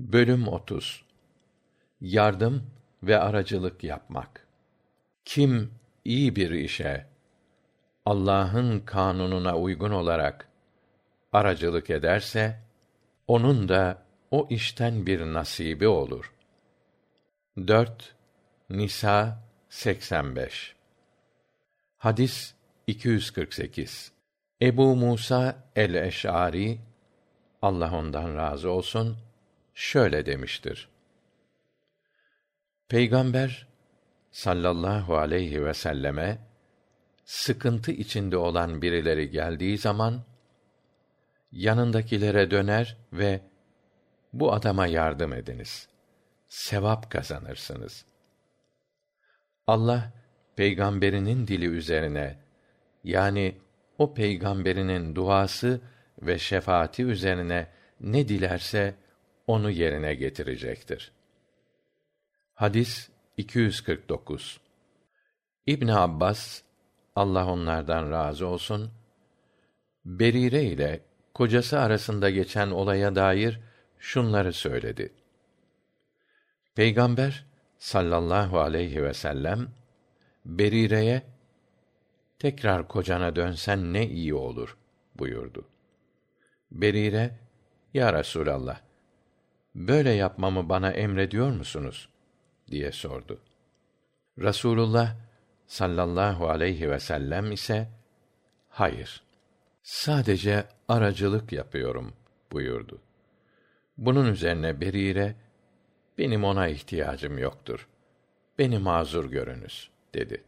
Bölüm 30 Yardım ve aracılık yapmak. Kim iyi bir işe Allah'ın kanununa uygun olarak aracılık ederse onun da o işten bir nasibi olur. 4 Nisa 85 Hadis 248 Ebu Musa el-Eş'ari Allah ondan razı olsun şöyle demiştir. Peygamber sallallahu aleyhi ve selleme sıkıntı içinde olan birileri geldiği zaman yanındakilere döner ve bu adama yardım ediniz. Sevap kazanırsınız. Allah peygamberinin dili üzerine yani o peygamberinin duası ve şefaati üzerine ne dilerse onu yerine getirecektir. Hadis 249. İbn Abbas Allah onlardan razı olsun Berire ile kocası arasında geçen olaya dair şunları söyledi. Peygamber sallallahu aleyhi ve sellem Berire'ye tekrar kocana dönsen ne iyi olur buyurdu. Berire ya Resulallah böyle yapmamı bana emrediyor musunuz diye sordu. Rasulullah sallallahu aleyhi ve sellem ise hayır sadece aracılık yapıyorum buyurdu. Bunun üzerine Berire benim ona ihtiyacım yoktur. Beni mazur görünüz dedi.